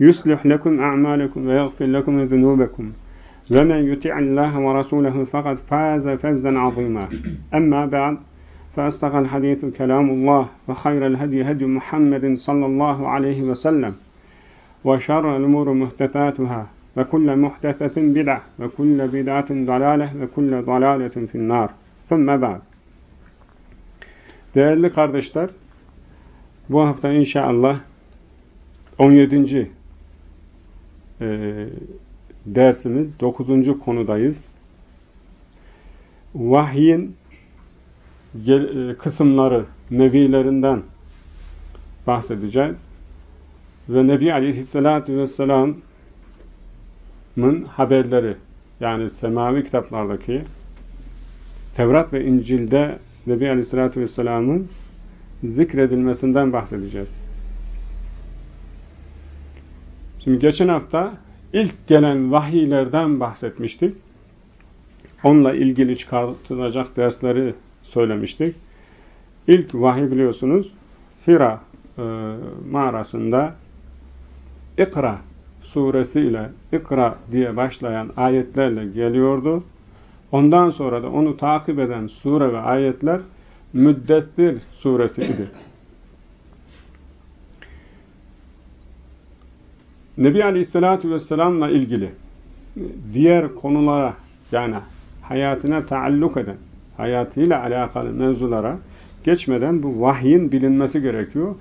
يصلح لكم أعمالكم ويغفر لكم ذنوبكم. ومن يطع الله ورسوله فقد فاز فوزا عظيما. أما بعد فأصدق الحديث كلام الله وخير الهدي هدي محمد صلى الله عليه وسلم وشر الأمور محدثاتها وكل محدثة بدعة وكل بدعة ضلالة وكل ضلالة في النار. ثم بعد. Değerli kardeşler, bu hafta inşallah 17. E, dersimiz 9. konudayız. Vahyin gel, e, kısımları, nevilerinden bahsedeceğiz. Ve Nebi Aleyhisselatü Vesselam'ın haberleri, yani semavi kitaplardaki Tevrat ve İncil'de Nebi Aleyhisselatü Vesselam'ın zikredilmesinden bahsedeceğiz. Şimdi geçen hafta ilk gelen vahiylerden bahsetmiştik. Onunla ilgili çıkartılacak dersleri söylemiştik. İlk vahiy biliyorsunuz Hira e, mağarasında İkra suresiyle İkra diye başlayan ayetlerle geliyordu. Ondan sonra da onu takip eden sure ve ayetler Müddettir suresi. Nebi Aleyhisselatü Vesselam'la ilgili diğer konulara yani hayatına taalluk eden, hayatıyla alakalı mevzulara geçmeden bu vahyin bilinmesi gerekiyor.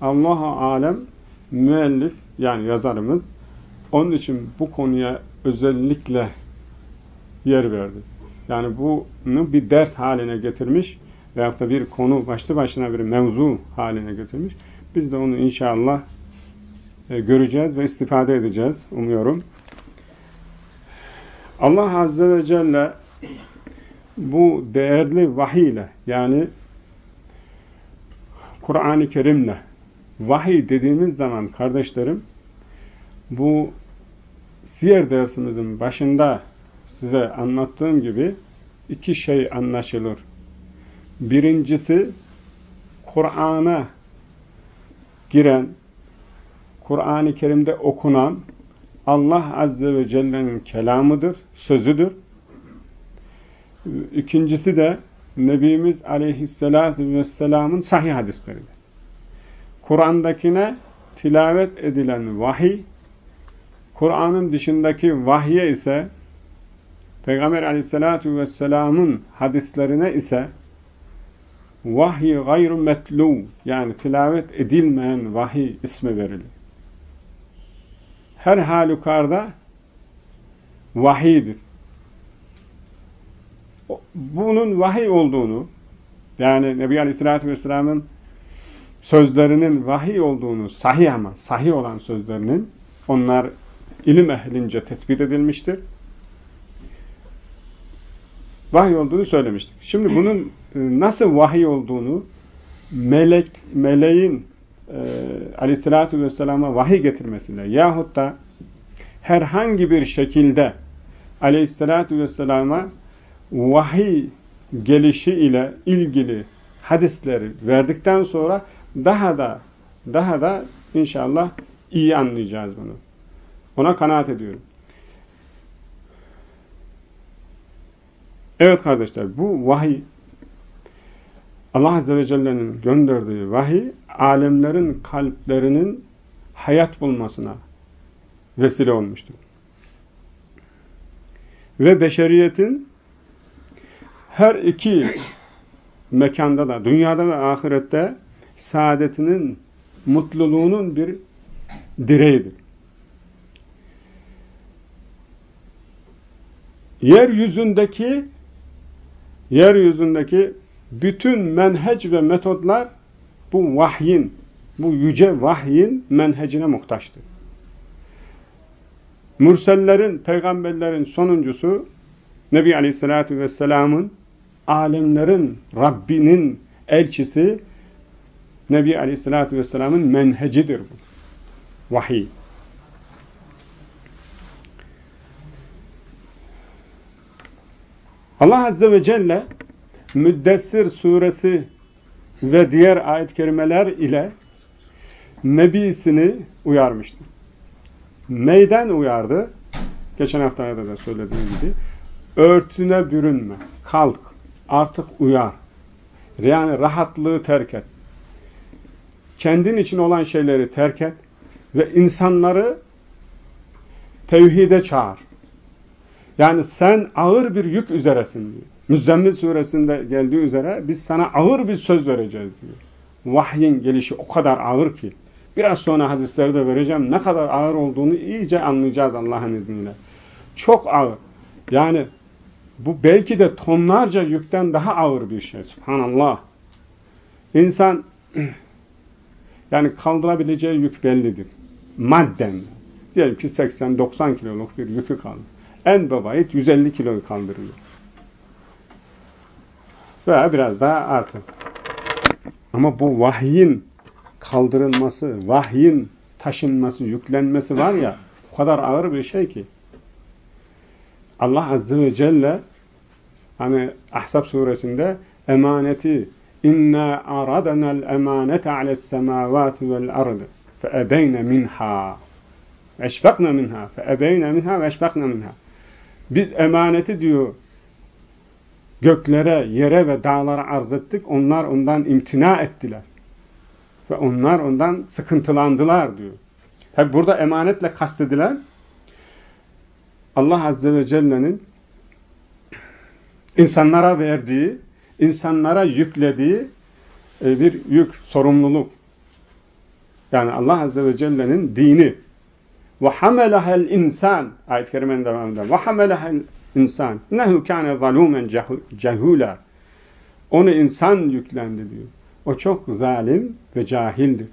Allah-u Alem müellif yani yazarımız onun için bu konuya özellikle yer verdi. Yani bunu bir ders haline getirmiş veyahut da bir konu başlı başına bir mevzu haline getirmiş. Biz de onu inşallah e, göreceğiz ve istifade edeceğiz umuyorum. Allah Azze ve Celle bu değerli vahiy ile yani Kur'an-ı Kerim'le vahiy dediğimiz zaman kardeşlerim bu siyer dersimizin başında size anlattığım gibi iki şey anlaşılır. Birincisi Kur'an'a giren Kur'an-ı Kerim'de okunan Allah Azze ve Celle'nin kelamıdır, sözüdür. İkincisi de Nebimiz Aleyhisselatü Vesselam'ın sahih hadisleridir. Kur'an'dakine tilavet edilen vahiy, Kur'an'ın dışındaki vahye ise Peygamber Aleyhisselatü Vesselam'ın hadislerine ise vahiy gayru metlu yani tilavet edilmeyen vahiy ismi verilir her halükarda vahiydir. Bunun vahiy olduğunu, yani Nebi Aleyhisselatü Vesselam'ın sözlerinin vahiy olduğunu, sahih ama, sahih olan sözlerinin, onlar ilim ehlince tespit edilmiştir. Vahiy olduğunu söylemiştik. Şimdi bunun e, nasıl vahiy olduğunu, melek, meleğin e, aleyhissalatü vesselama vahiy getirmesiyle yahut da herhangi bir şekilde aleyhissalatü vesselama vahiy gelişi ile ilgili hadisleri verdikten sonra daha da daha da inşallah iyi anlayacağız bunu. Ona kanaat ediyorum. Evet kardeşler bu vahiy Allah Azze ve Celle'nin gönderdiği vahiy alemlerin kalplerinin hayat bulmasına vesile olmuştur. Ve beşeriyetin her iki mekanda da, dünyada ve ahirette saadetinin, mutluluğunun bir direğidir. Yeryüzündeki yeryüzündeki bütün menhec ve metodlar bu vahyin, bu yüce vahyin menhecine muhtaçtır. Mürsellerin, peygamberlerin sonuncusu Nebi Aleyhisselatü Vesselam'ın alemlerin Rabbinin elçisi Nebi Aleyhisselatü Vesselam'ın menhecidir bu. Vahiy. Allah Azze ve Celle Müddessir suresi ve diğer ayet-i kerimeler ile Nebisini uyarmıştı. Neyden uyardı? Geçen haftada da söylediğim gibi. Örtüne bürünme. Kalk. Artık uyar. Yani rahatlığı terk et. Kendin için olan şeyleri terk et. Ve insanları tevhide çağır. Yani sen ağır bir yük üzeresin diyor. Müzzemmil suresinde geldiği üzere biz sana ağır bir söz vereceğiz diyor. Vahyin gelişi o kadar ağır ki. Biraz sonra hadisleri de vereceğim. Ne kadar ağır olduğunu iyice anlayacağız Allah'ın izniyle. Çok ağır. Yani bu belki de tonlarca yükten daha ağır bir şey. Subhanallah. İnsan yani kaldırabileceği yük bellidir. Madden. Diyelim ki 80-90 kiloluk bir yükü kaldı. En babayit 150 kiloyu kaldırıyor. Veya biraz daha artık. Ama bu vahyin kaldırılması, vahyin taşınması, yüklenmesi var ya, o kadar ağır bir şey ki. Allah Azze ve Celle hani Ahzab suresinde emaneti inna aradana'l emanete ale's semavati vel ard fe ebeyne minha eşfakna minha fe ebeyne minha ve eşfakna minha biz emaneti diyor göklere, yere ve dağlara arz ettik. Onlar ondan imtina ettiler. Ve onlar ondan sıkıntılandılar diyor. Tabi burada emanetle kastedilen Allah Azze ve Celle'nin insanlara verdiği, insanlara yüklediği e, bir yük, sorumluluk. Yani Allah Azze ve Celle'nin dini. وَحَمَلَهَا الْاِنْسَانِ Ayet-i kerimenin devamında. وَحَمَلَهَا insan. Nehu kâne zalûmen cehûlâ. Onu insan yüklendi diyor. O çok zalim ve cahildir.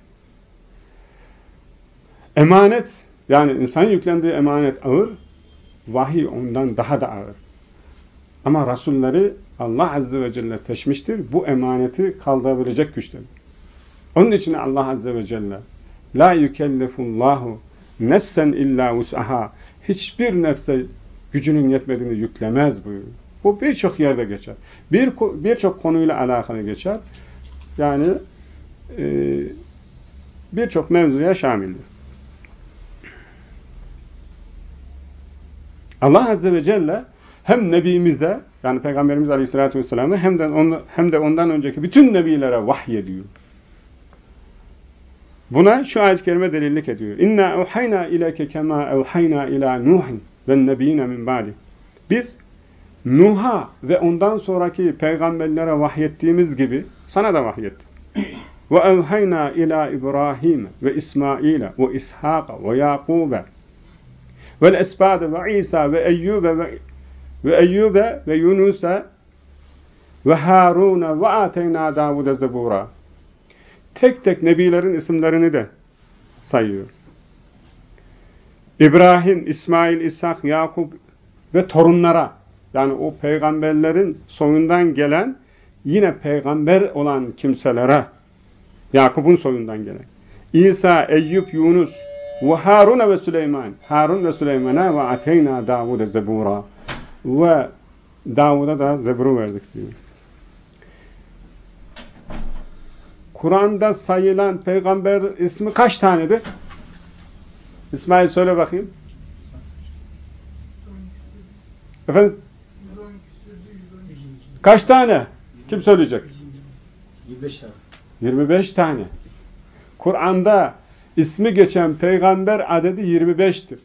Emanet, yani insan yüklendiği emanet ağır, vahiy ondan daha da ağır. Ama Rasulleri Allah Azze ve Celle seçmiştir. Bu emaneti kaldırabilecek güçtedir. Onun için Allah Azze ve Celle La yükellefullahu nefsen illa vus'aha Hiçbir nefse gücünün yetmediğini yüklemez buyuruyor. Bu birçok yerde geçer. Bir birçok konuyla alakalı geçer. Yani e, birçok mevzuya şamildir. Allah Azze ve Celle hem Nebimize yani Peygamberimiz Aleyhisselatü Vesselam'a hem de, hem de ondan önceki bütün Nebilere vahyediyor. Buna şu ayet-i kerime delillik ediyor. İnna evhayna ileke kema evhayna ila Nuhin ve nebiyine min ba'di. Biz Nuh'a ve ondan sonraki peygamberlere vahyettiğimiz gibi sana da vahyettik. Ve evhayna ila İbrahim ve İsmail ve İshak ve Yakub ve esbad ve İsa ve Eyyub ve ve Eyyub ve Yunus ve Harun ve ateyna Davud'a zebura. Tek tek nebilerin isimlerini de sayıyor. İbrahim, İsmail, İshak, Yakup ve torunlara yani o peygamberlerin soyundan gelen yine peygamber olan kimselere Yakup'un soyundan gelen İsa, Eyüp, Yunus ve Harun ve Süleyman Harun ve Süleyman'a ve ateyna Davud'a zebura ve Davud'a da zeburu verdik diyor. Kur'an'da sayılan peygamber ismi kaç tanedir? İsmail söyle bakayım. Efendim? Kaç tane? Kim söyleyecek? 25 tane. 25 tane. Kur'an'da ismi geçen peygamber adedi 25'tir.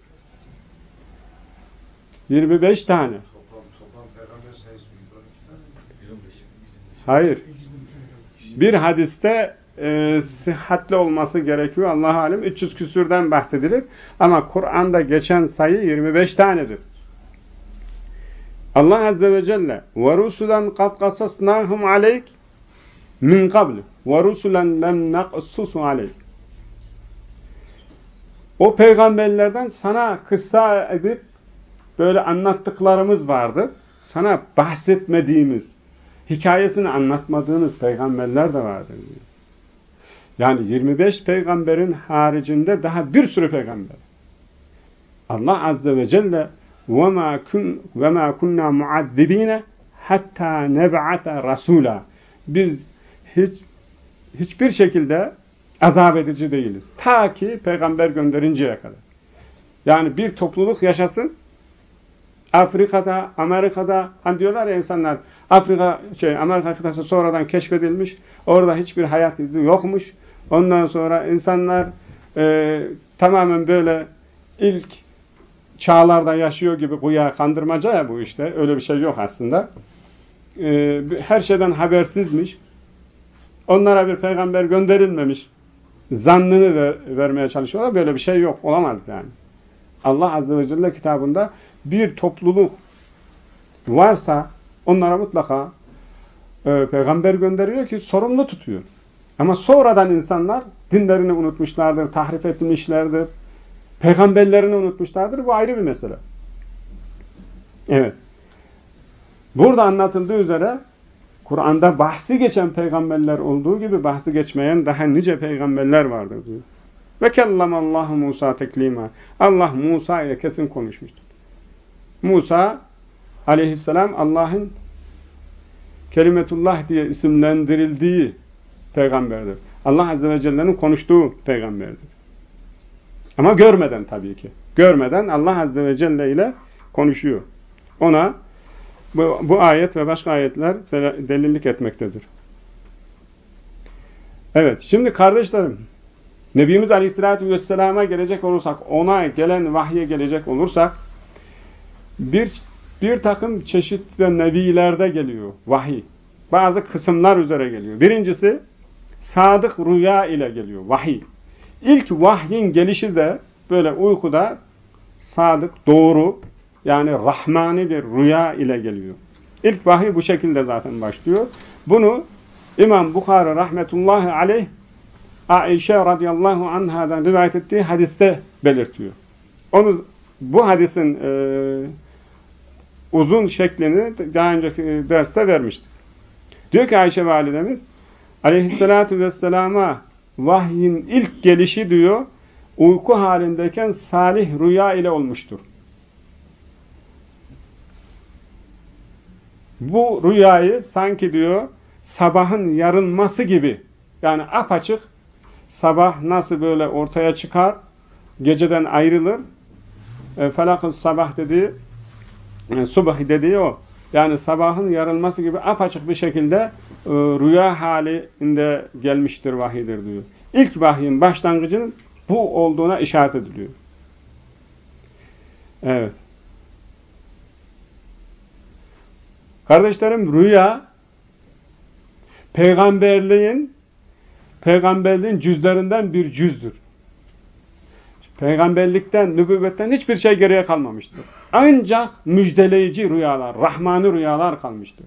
25 tane. Hayır. Bir hadiste e, sıhhatli olması gerekiyor. Allah alim 300 küsürden bahsedilir. Ama Kur'an'da geçen sayı 25 tanedir. Allah Azze ve Celle وَرُسُلًا قَدْ قَصَصْنَاهُمْ عَلَيْكَ min qabl ve rusulen lem naqsusu aleyk. O peygamberlerden sana kıssa edip böyle anlattıklarımız vardı. Sana bahsetmediğimiz, hikayesini anlatmadığınız peygamberler de vardı. Yani 25 peygamberin haricinde daha bir sürü peygamber. Allah Azze ve Celle وَمَا كُنَّا مُعَذِّب۪ينَ hatta neb'ate rasula. Biz hiç hiçbir şekilde azap edici değiliz. Ta ki peygamber gönderinceye kadar. Yani bir topluluk yaşasın. Afrika'da, Amerika'da hani diyorlar ya insanlar Afrika şey Amerika kıtası sonradan keşfedilmiş. Orada hiçbir hayat izi yokmuş. Ondan sonra insanlar e, tamamen böyle ilk çağlarda yaşıyor gibi güya kandırmaca ya bu işte. Öyle bir şey yok aslında. E, her şeyden habersizmiş onlara bir peygamber gönderilmemiş zannını ver, vermeye çalışıyorlar. Böyle bir şey yok. Olamaz yani. Allah Azze ve Celle kitabında bir topluluk varsa onlara mutlaka e, peygamber gönderiyor ki sorumlu tutuyor. Ama sonradan insanlar dinlerini unutmuşlardır, tahrif etmişlerdir, peygamberlerini unutmuşlardır. Bu ayrı bir mesele. Evet. Burada anlatıldığı üzere Kur'an'da bahsi geçen peygamberler olduğu gibi bahsi geçmeyen daha nice peygamberler vardır diyor. Ve kellamallahu Musa teklima. Allah Musa ile kesin konuşmuştur. Musa aleyhisselam Allah'ın Kelimetullah diye isimlendirildiği peygamberdir. Allah Azze ve Celle'nin konuştuğu peygamberdir. Ama görmeden tabii ki. Görmeden Allah Azze ve Celle ile konuşuyor. Ona bu, bu ayet ve başka ayetler delillik etmektedir. Evet, şimdi kardeşlerim, Nebimiz Aleyhisselatü Vesselam'a gelecek olursak, ona gelen vahye gelecek olursak, bir, bir takım çeşit ve nevilerde geliyor vahiy. Bazı kısımlar üzere geliyor. Birincisi, sadık rüya ile geliyor, vahiy. İlk vahyin gelişi de böyle uykuda sadık, doğru, yani rahmani bir rüya ile geliyor. İlk vahiy bu şekilde zaten başlıyor. Bunu İmam Bukhari rahmetullahi aleyh Aişe radıyallahu anhadan rivayet ettiği hadiste belirtiyor. Onu bu hadisin e, uzun şeklini daha önceki derste vermiştik. Diyor ki Ayşe validemiz aleyhissalatü vesselama vahyin ilk gelişi diyor uyku halindeyken salih rüya ile olmuştur. bu rüyayı sanki diyor sabahın yarılması gibi yani apaçık sabah nasıl böyle ortaya çıkar geceden ayrılır e, felakın sabah dediği e, subah dediği o yani sabahın yarılması gibi apaçık bir şekilde rüya halinde gelmiştir vahidir diyor. İlk vahyin başlangıcının bu olduğuna işaret ediliyor. Evet. Kardeşlerim rüya peygamberliğin peygamberliğin cüzlerinden bir cüzdür. Peygamberlikten, nübüvvetten hiçbir şey geriye kalmamıştır. Ancak müjdeleyici rüyalar, rahmani rüyalar kalmıştır.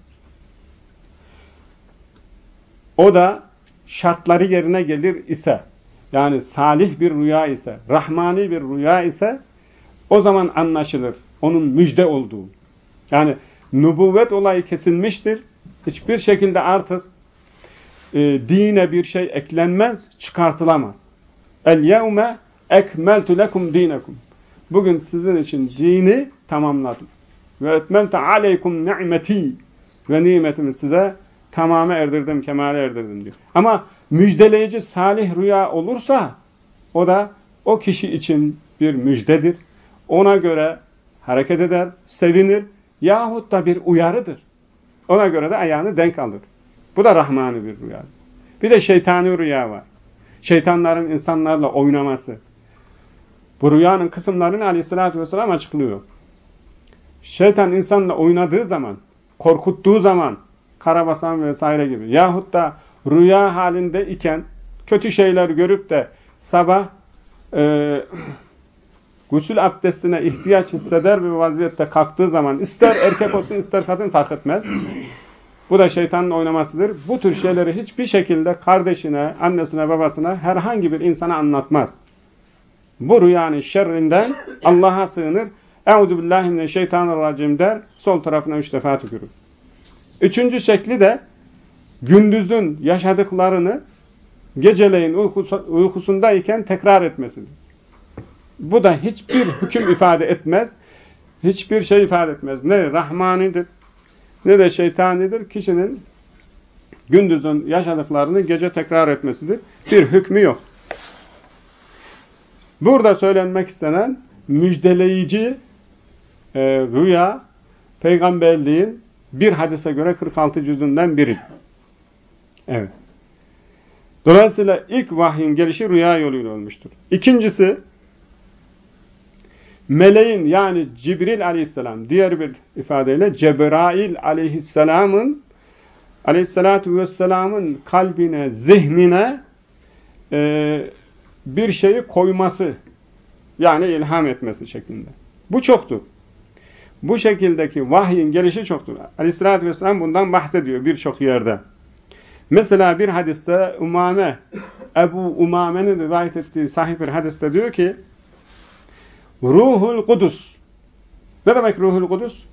O da şartları yerine gelir ise, yani salih bir rüya ise, rahmani bir rüya ise, o zaman anlaşılır onun müjde olduğu. Yani nübüvvet olayı kesilmiştir. Hiçbir şekilde artık e, dine bir şey eklenmez, çıkartılamaz. El yevme ekmeltu lekum dinekum. Bugün sizin için dini tamamladım. Ve etmelte aleykum ni'meti ve nimetimi size tamamı erdirdim, kemale erdirdim diyor. Ama müjdeleyici salih rüya olursa o da o kişi için bir müjdedir. Ona göre hareket eder, sevinir Yahut da bir uyarıdır. Ona göre de ayağını denk alır. Bu da rahmani bir rüya. Bir de şeytani rüya var. Şeytanların insanlarla oynaması. Bu rüyanın kısımlarını aleyhissalatü vesselam açıklıyor. Şeytan insanla oynadığı zaman, korkuttuğu zaman, karabasan vesaire gibi. Yahut da rüya halinde iken kötü şeyler görüp de sabah e, gusül abdestine ihtiyaç hisseder bir vaziyette kalktığı zaman ister erkek olsun ister kadın fark etmez. Bu da şeytanın oynamasıdır. Bu tür şeyleri hiçbir şekilde kardeşine, annesine, babasına herhangi bir insana anlatmaz. Bu rüyanın şerrinden Allah'a sığınır. Euzu billahi mineşşeytanirracim der. Sol tarafına üç defa tükürür. Üçüncü şekli de gündüzün yaşadıklarını geceleyin uykusundayken tekrar etmesidir. Bu da hiçbir hüküm ifade etmez. Hiçbir şey ifade etmez. Ne rahmanidir ne de şeytanidir. Kişinin gündüzün yaşadıklarını gece tekrar etmesidir. Bir hükmü yok. Burada söylenmek istenen müjdeleyici e, rüya peygamberliğin bir hadise göre 46 cüzünden biri. Evet. Dolayısıyla ilk vahyin gelişi rüya yoluyla olmuştur. İkincisi meleğin yani Cibril aleyhisselam diğer bir ifadeyle Cebrail aleyhisselamın aleyhissalatu vesselamın kalbine, zihnine e, bir şeyi koyması yani ilham etmesi şeklinde. Bu çoktur. Bu şekildeki vahyin gelişi çoktur. Aleyhissalatü vesselam bundan bahsediyor birçok yerde. Mesela bir hadiste Umame, Ebu Umame'nin rivayet ettiği sahih bir hadiste diyor ki Ruhul Kudüs. Ne demek Ruhul Kudüs?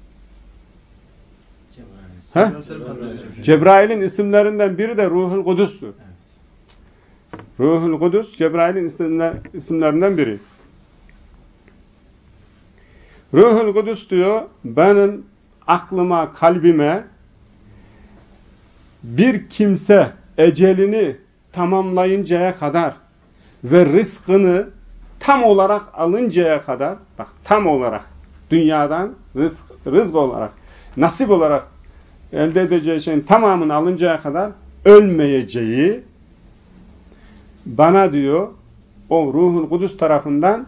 Cebrail'in isimlerinden biri de Ruhul Kudüs'tür. Ruhul Kudüs Cebrail'in isimler, isimlerinden biri. Ruhul Kudüs diyor benim aklıma, kalbime bir kimse ecelini tamamlayıncaya kadar ve rızkını tam olarak alıncaya kadar bak tam olarak dünyadan rızk, rızk olarak nasip olarak elde edeceği şeyin tamamını alıncaya kadar ölmeyeceği bana diyor o ruhun kudüs tarafından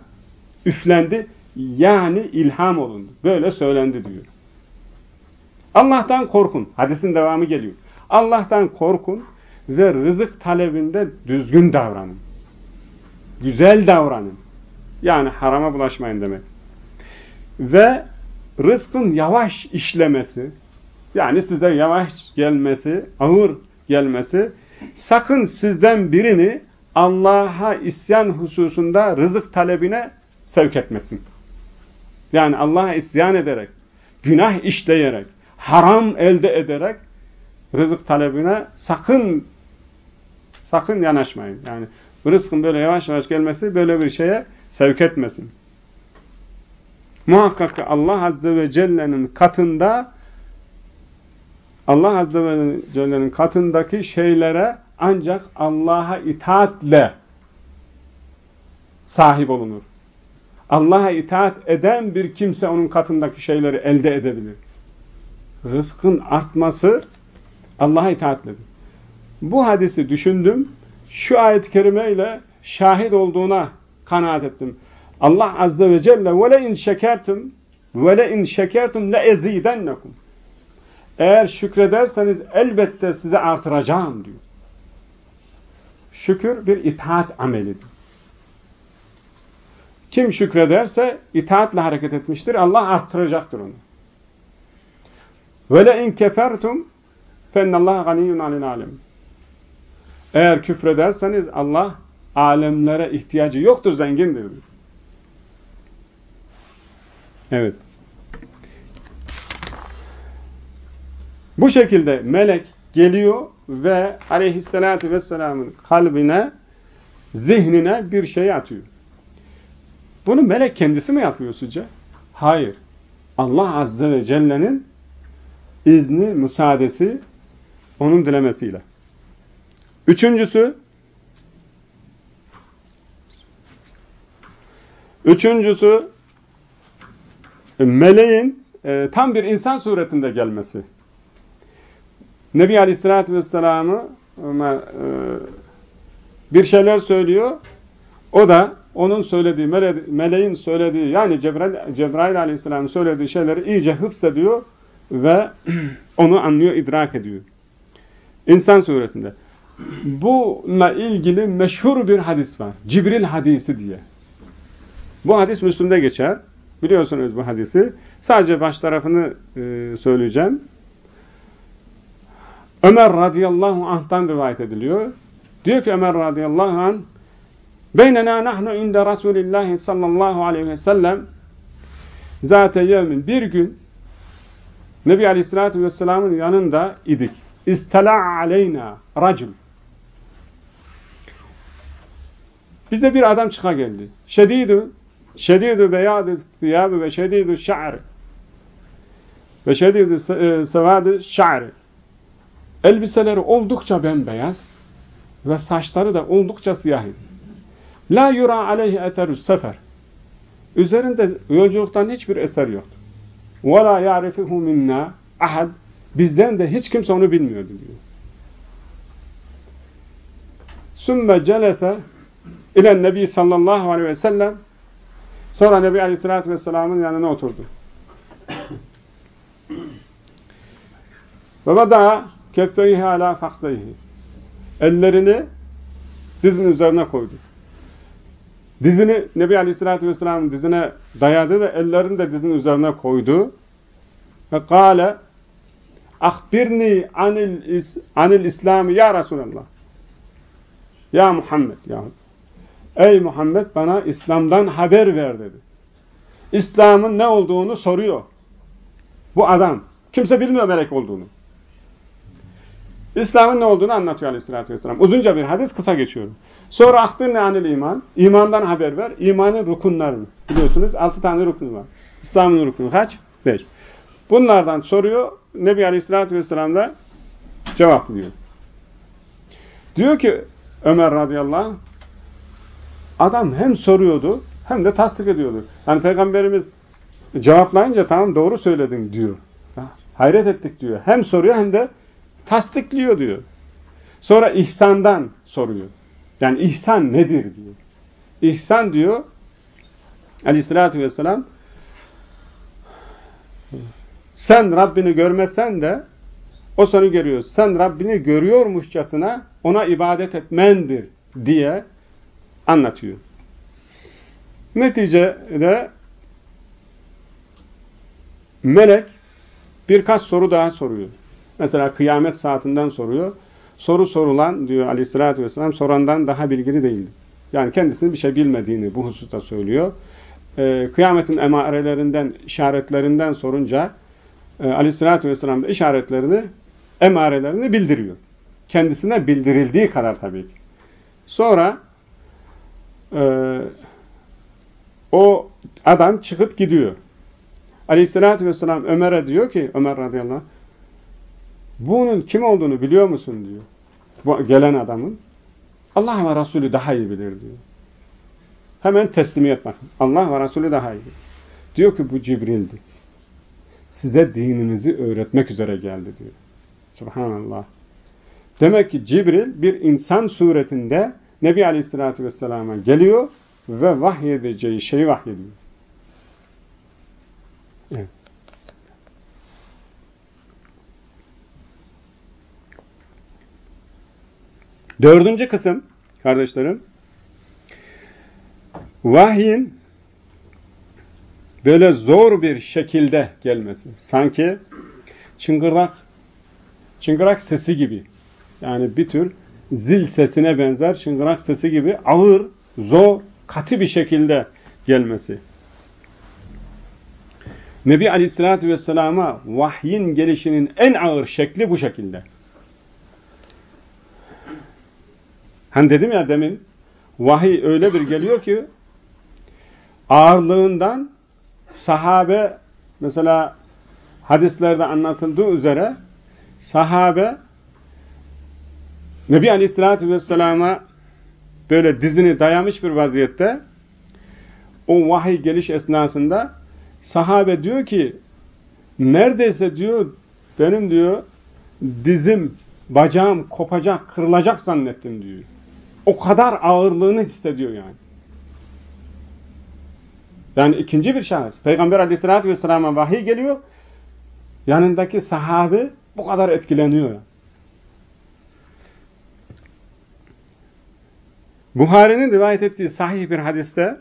üflendi yani ilham olundu. Böyle söylendi diyor. Allah'tan korkun. Hadisin devamı geliyor. Allah'tan korkun ve rızık talebinde düzgün davranın. Güzel davranın. Yani harama bulaşmayın demek. Ve rızkın yavaş işlemesi, yani size yavaş gelmesi, ağır gelmesi, sakın sizden birini Allah'a isyan hususunda rızık talebine sevk etmesin. Yani Allah'a isyan ederek, günah işleyerek, haram elde ederek rızık talebine sakın sakın yanaşmayın. Yani rızkın böyle yavaş yavaş gelmesi böyle bir şeye sevk etmesin. Muhakkak Allah Azze ve Celle'nin katında Allah Azze ve Celle'nin katındaki şeylere ancak Allah'a itaatle sahip olunur. Allah'a itaat eden bir kimse onun katındaki şeyleri elde edebilir. Rızkın artması Allah'a itaatledir. Bu hadisi düşündüm. Şu ayet-i kerime ile şahit olduğuna kanaat ettim. Allah azze ve celle ve in şekertum ve le in şekertum le ezidennekum. Eğer şükrederseniz elbette size artıracağım diyor. Şükür bir itaat amelidir. Kim şükrederse itaatle hareket etmiştir. Allah arttıracaktır onu. Ve le in kefertum fennallaha ganiyyun alil alem. Eğer küfrederseniz Allah alemlere ihtiyacı yoktur, zengindir. Evet. Bu şekilde melek geliyor ve aleyhissalatü vesselamın kalbine, zihnine bir şey atıyor. Bunu melek kendisi mi yapıyor sizce? Hayır. Allah Azze ve Celle'nin izni, müsaadesi, onun dilemesiyle. Üçüncüsü, üçüncüsü, meleğin e, tam bir insan suretinde gelmesi. Nebi Aleyhisselatü Vesselam'ı e, bir şeyler söylüyor. O da onun söylediği, mele, meleğin söylediği yani Cebrail, Cebrail Aleyhisselam'ın söylediği şeyleri iyice hıfz ediyor ve onu anlıyor, idrak ediyor. İnsan suretinde. Bununla ilgili meşhur bir hadis var. Cibril hadisi diye. Bu hadis Müslüm'de geçer. Biliyorsunuz bu hadisi. Sadece baş tarafını e, söyleyeceğim. Ömer radıyallahu anh'tan rivayet ediliyor. Diyor ki Ömer radıyallahu anh Beynena nahnu inde Resulillahi sallallahu aleyhi ve sellem Zate yevmin bir gün Nebi Aleyhisselatü Vesselam'ın yanında idik. İstela aleyna racul. Bize bir adam çıka geldi. Şedidu, şedidu beyadu thiyabu ve şedidu şa'ri. Ve şedidu sevadu şa'ri. Elbiseleri oldukça bembeyaz ve saçları da oldukça siyah La yura aleyhi eserüs sefer. Üzerinde yolculuktan hiçbir eser yoktur. Ve la ya'rifuhu minna ahad. Bizden de hiç kimse onu bilmiyordu diyor. Sümme celese ile Nebi sallallahu aleyhi ve sellem sonra Nebi aleyhissalatü vesselamın yanına oturdu. Ve vada keffeyhi ala fakseyhi. Ellerini dizin üzerine koydu. Dizini Nebi Aleyhisselatü Vesselam'ın dizine dayadı ve ellerini de dizinin üzerine koydu. Ve kâle Akbirni anil, is, anil İslam'ı ya Resulallah. Ya Muhammed. Ya. Ey Muhammed bana İslam'dan haber ver dedi. İslam'ın ne olduğunu soruyor. Bu adam. Kimse bilmiyor melek olduğunu. İslam'ın ne olduğunu anlatıyor aleyhissalatü vesselam. Uzunca bir hadis kısa geçiyorum. Sonra akbirne anil iman. İmandan haber ver. İmanın rukunlarını. Biliyorsunuz altı tane rukun var. İslam'ın rukunu kaç? Beş. Bunlardan soruyor. Nebi Aleyhisselatü Vesselam da cevaplıyor. Diyor ki Ömer radıyallahu anh adam hem soruyordu hem de tasdik ediyordu. Yani Peygamberimiz cevaplayınca tamam doğru söyledin diyor. Hayret ettik diyor. Hem soruyor hem de tasdikliyor diyor. Sonra ihsandan soruyor. Yani ihsan nedir diyor. İhsan diyor aleyhissalatü vesselam sen Rabbini görmesen de o seni görüyor. Sen Rabbini görüyormuşçasına ona ibadet etmendir diye anlatıyor. Neticede melek birkaç soru daha soruyor. Mesela kıyamet saatinden soruyor. Soru sorulan diyor aleyhissalatü vesselam sorandan daha bilgili değildi. Yani kendisinin bir şey bilmediğini bu hususta söylüyor. Ee, kıyametin emarelerinden, işaretlerinden sorunca e, aleyhissalatü vesselam da işaretlerini, emarelerini bildiriyor. Kendisine bildirildiği kadar tabii ki. Sonra e, o adam çıkıp gidiyor. Aleyhissalatü vesselam Ömer'e diyor ki, Ömer radıyallahu anh, bunun kim olduğunu biliyor musun diyor. Bu gelen adamın. Allah ve Resulü daha iyi bilir diyor. Hemen teslimiyet bak. Allah ve Resulü daha iyi. Diyor ki bu Cibril'di. Size dininizi öğretmek üzere geldi diyor. Subhanallah. Demek ki Cibril bir insan suretinde Nebi Aleyhisselatü Vesselam'a geliyor ve vahyedeceği şeyi vahyediyor. Evet. Dördüncü kısım kardeşlerim vahyin böyle zor bir şekilde gelmesi. Sanki çıngırak çıngırak sesi gibi. Yani bir tür zil sesine benzer çıngırak sesi gibi ağır, zor, katı bir şekilde gelmesi. Nebi Aleyhisselatü Vesselam'a vahyin gelişinin en ağır şekli bu şekilde. Hani dedim ya demin vahiy öyle bir geliyor ki ağırlığından sahabe mesela hadislerde anlatıldığı üzere sahabe Nebi Aleyhisselatü Vesselam'a böyle dizini dayamış bir vaziyette o vahiy geliş esnasında sahabe diyor ki neredeyse diyor benim diyor dizim, bacağım kopacak, kırılacak zannettim diyor. O kadar ağırlığını hissediyor yani. Yani ikinci bir şahıs. Peygamber aleyhissalatü vesselama vahiy geliyor. Yanındaki sahabe bu kadar etkileniyor. Yani. Buhari'nin rivayet ettiği sahih bir hadiste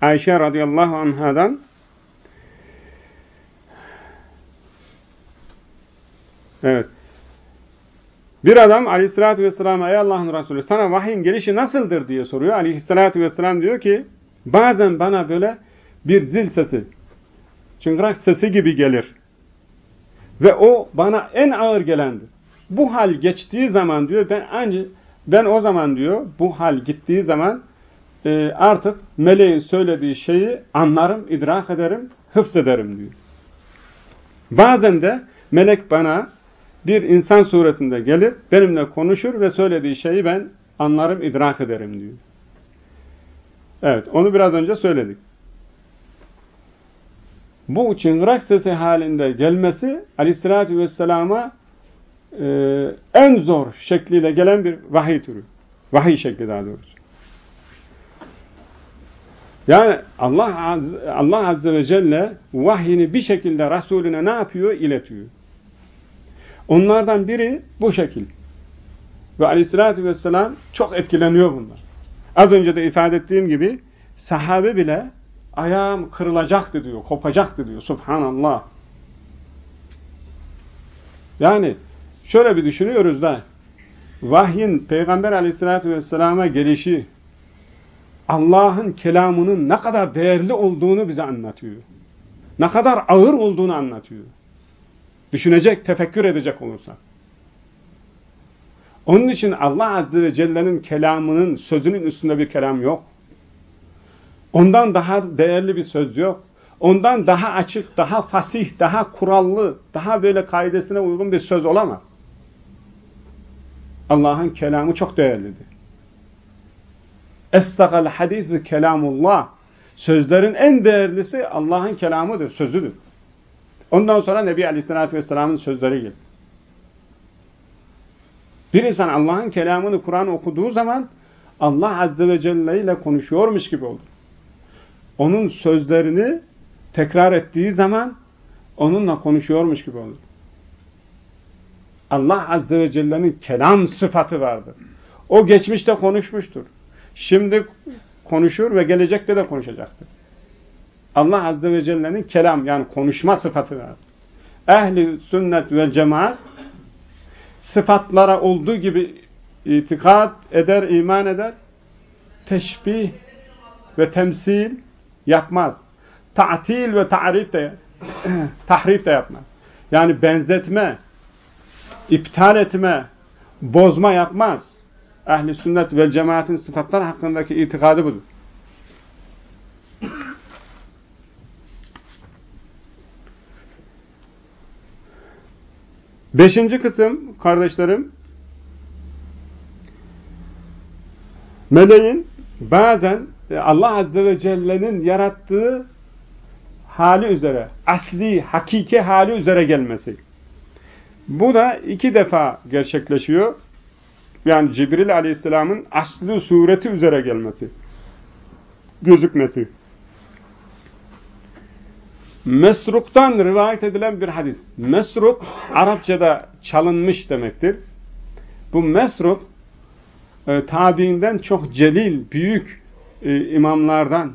Ayşe radıyallahu anhadan Evet. Bir adam aleyhissalatü vesselam'a ey Allah'ın Resulü sana vahyin gelişi nasıldır diye soruyor. Aleyhissalatü vesselam diyor ki bazen bana böyle bir zil sesi, çıngırak sesi gibi gelir. Ve o bana en ağır gelendir. Bu hal geçtiği zaman diyor ben ancak ben o zaman diyor bu hal gittiği zaman e, artık meleğin söylediği şeyi anlarım, idrak ederim, hıfzederim diyor. Bazen de melek bana bir insan suretinde gelip benimle konuşur ve söylediği şeyi ben anlarım, idrak ederim diyor. Evet, onu biraz önce söyledik. Bu çıngırak sesi halinde gelmesi aleyhissalatü vesselama e, en zor şekliyle gelen bir vahiy türü. Vahiy şekli daha doğrusu. Yani Allah Azze, Allah Azze ve Celle vahyini bir şekilde Resulüne ne yapıyor? İletiyor. Onlardan biri bu şekil. Ve aleyhissalatü vesselam çok etkileniyor bunlar. Az önce de ifade ettiğim gibi sahabe bile ayağım kırılacaktı diyor, kopacaktı diyor. Subhanallah. Yani şöyle bir düşünüyoruz da vahyin Peygamber aleyhissalatü vesselama gelişi Allah'ın kelamının ne kadar değerli olduğunu bize anlatıyor. Ne kadar ağır olduğunu anlatıyor. Düşünecek, tefekkür edecek olursak. Onun için Allah Azze ve Celle'nin kelamının, sözünün üstünde bir kelam yok. Ondan daha değerli bir söz yok. Ondan daha açık, daha fasih, daha kurallı, daha böyle kaidesine uygun bir söz olamaz. Allah'ın kelamı çok değerlidir. Estakal hadisi kelamullah. Sözlerin en değerlisi Allah'ın kelamıdır, sözüdür. Ondan sonra Nebi Aleyhisselatü Vesselam'ın sözleri gelir. Bir insan Allah'ın kelamını Kur'an okuduğu zaman Allah Azze ve Celle ile konuşuyormuş gibi olur. Onun sözlerini tekrar ettiği zaman onunla konuşuyormuş gibi olur. Allah Azze ve Celle'nin kelam sıfatı vardır. O geçmişte konuşmuştur. Şimdi konuşur ve gelecekte de konuşacaktır. Allah Azze ve Celle'nin kelam yani konuşma sıfatı vardır. Ehli sünnet ve cemaat sıfatlara olduğu gibi itikat eder, iman eder. Teşbih ve temsil yapmaz. Ta'til ve ta'rif de tahrif de yapmaz. Yani benzetme, iptal etme, bozma yapmaz. Ehli sünnet ve cemaatin sıfatlar hakkındaki itikadı budur. Beşinci kısım kardeşlerim meleğin bazen Allah Azze ve Celle'nin yarattığı hali üzere, asli, hakiki hali üzere gelmesi. Bu da iki defa gerçekleşiyor. Yani Cibril Aleyhisselam'ın asli sureti üzere gelmesi, gözükmesi. Mesruk'tan rivayet edilen bir hadis. Mesruk, Arapçada çalınmış demektir. Bu Mesruk, e, tabiinden çok celil, büyük e, imamlardan,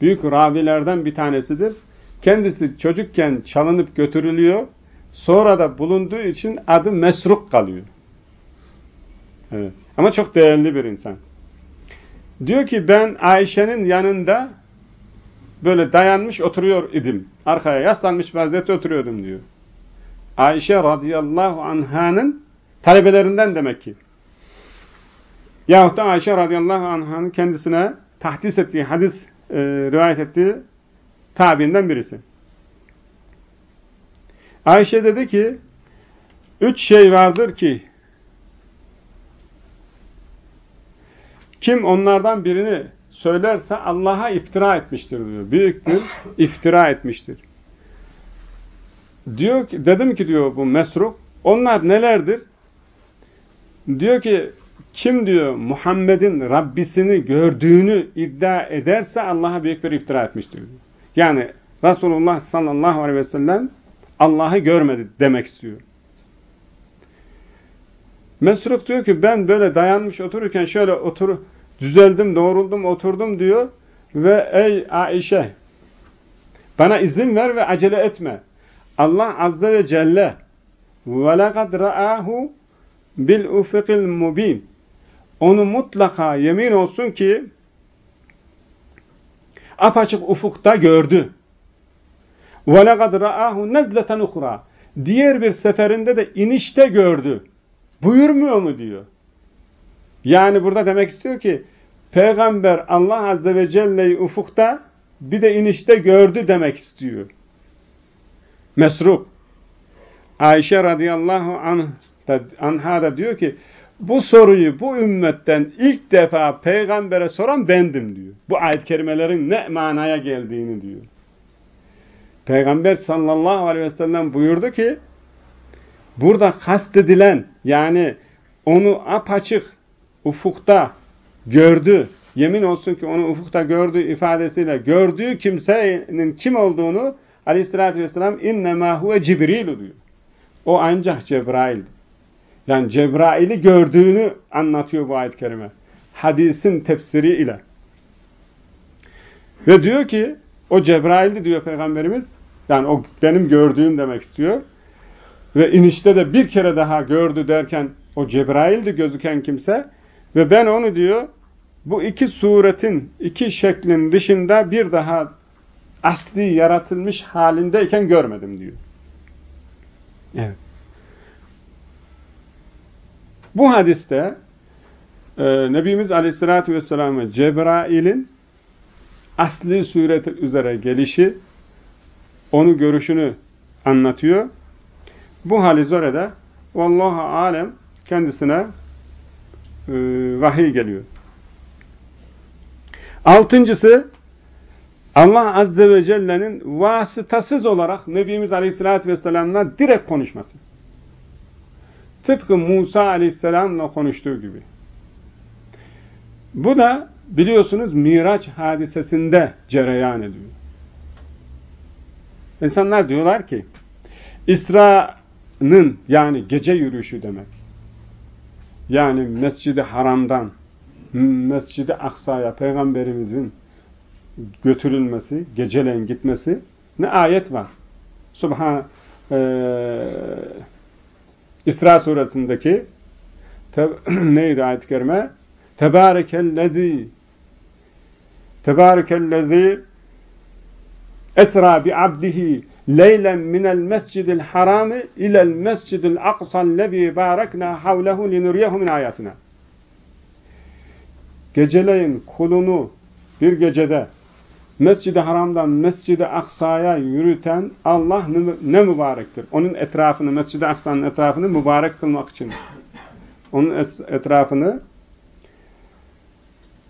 büyük ravilerden bir tanesidir. Kendisi çocukken çalınıp götürülüyor. Sonra da bulunduğu için adı Mesruk kalıyor. Evet. Ama çok değerli bir insan. Diyor ki ben Ayşe'nin yanında böyle dayanmış oturuyor idim. Arkaya yaslanmış vaziyette oturuyordum diyor. Ayşe radıyallahu anhanın talebelerinden demek ki. Yahut da Ayşe radıyallahu anh'ın kendisine tahdis ettiği, hadis e, rivayet ettiği tabiinden birisi. Ayşe dedi ki, üç şey vardır ki, kim onlardan birini söylerse Allah'a iftira etmiştir diyor. Büyük bir iftira etmiştir. Diyor ki, dedim ki diyor bu Mesruk, onlar nelerdir? Diyor ki, kim diyor Muhammed'in Rabbisini gördüğünü iddia ederse Allah'a büyük bir iftira etmiştir. Diyor. Yani Resulullah sallallahu aleyhi ve sellem Allah'ı görmedi demek istiyor. Mesruk diyor ki ben böyle dayanmış otururken şöyle otur düzeldim, doğruldum, oturdum diyor. Ve ey Aişe bana izin ver ve acele etme. Allah Azze ve Celle وَلَقَدْ رَآهُ بِالْاُفِقِ الْمُب۪ينَ Onu mutlaka yemin olsun ki apaçık ufukta gördü. وَلَقَدْ رَآهُ نَزْلَةً اُخْرَى Diğer bir seferinde de inişte gördü. Buyurmuyor mu diyor. Yani burada demek istiyor ki Peygamber Allah Azze ve Celle'yi ufukta bir de inişte gördü demek istiyor. Mesruk. Ayşe radıyallahu anha da diyor ki bu soruyu bu ümmetten ilk defa peygambere soran bendim diyor. Bu ayet kerimelerin ne manaya geldiğini diyor. Peygamber sallallahu aleyhi ve sellem buyurdu ki burada kastedilen yani onu apaçık ufukta gördü. Yemin olsun ki onu ufukta gördüğü ifadesiyle gördüğü kimsenin kim olduğunu aleyhissalatü vesselam innemâ huve cibrilu diyor. O ancak Cebrail. Yani Cebrail'i gördüğünü anlatıyor bu ayet-i kerime. Hadisin tefsiri ile. Ve diyor ki o Cebrail'di diyor Peygamberimiz. Yani o benim gördüğüm demek istiyor. Ve inişte de bir kere daha gördü derken o Cebrail'di gözüken kimse. Ve ben onu diyor bu iki suretin, iki şeklin dışında bir daha asli yaratılmış halindeyken görmedim diyor. Evet. Bu hadiste e, Nebimiz Aleyhisselatü Vesselam'a Cebrail'in asli sureti üzere gelişi, onu görüşünü anlatıyor. Bu hali zorede Vallahu alem kendisine vahiy geliyor. Altıncısı Allah Azze ve Celle'nin vasıtasız olarak Nebimiz Aleyhisselatü Vesselam'la direkt konuşması. Tıpkı Musa Aleyhisselam'la konuştuğu gibi. Bu da biliyorsunuz Miraç hadisesinde cereyan ediyor. İnsanlar diyorlar ki İsra'nın yani gece yürüyüşü demek. Yani Mescid-i Haram'dan Mescid-i Aksa'ya Peygamberimizin götürülmesi, geceleyin gitmesi ne ayet var. Subhan e, İsra suresindeki neydi ayet-i kerime? Tebârekellezî Tebârekellezî esra bi abdihi leylen minel mescidil harami ilel mescidil aksa'llezî bâreknâ havlehu linuriyehu min ayatina. Geceleyin kulunu bir gecede Mescid-i Haram'dan Mescid-i Aksa'ya yürüten Allah ne mübarektir. Onun etrafını, Mescid-i Aksa'nın etrafını mübarek kılmak için. Onun etrafını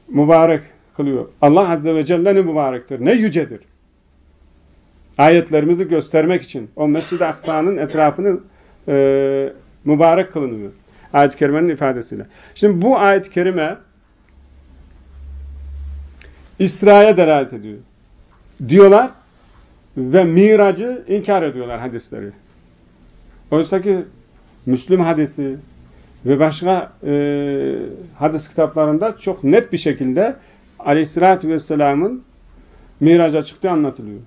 mübarek kılıyor. Allah Azze ve Celle ne mübarektir, ne yücedir. Ayetlerimizi göstermek için o Mescid-i Aksa'nın etrafını e, mübarek kılınıyor. Ayet-i Kerime'nin ifadesiyle. Şimdi bu ayet-i kerime İsra'ya delalet ediyor. Diyorlar ve miracı inkar ediyorlar hadisleri. Oysa ki Müslüm hadisi ve başka e, hadis kitaplarında çok net bir şekilde Aleyhisselatü Vesselam'ın miraca çıktığı anlatılıyor.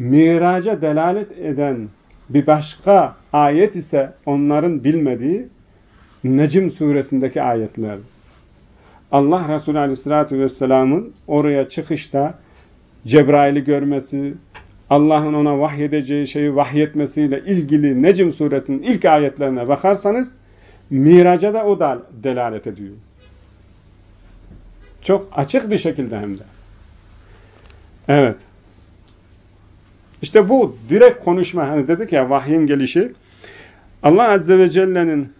Miraca delalet eden bir başka ayet ise onların bilmediği Necim suresindeki ayetler. Allah Resulü Aleyhisselatü Vesselam'ın oraya çıkışta Cebrail'i görmesi, Allah'ın ona vahyedeceği şeyi vahyetmesiyle ilgili Necm suresinin ilk ayetlerine bakarsanız miraca da o da delalet ediyor. Çok açık bir şekilde hem de. Evet. İşte bu direkt konuşma. Hani dedik ya vahyin gelişi. Allah Azze ve Celle'nin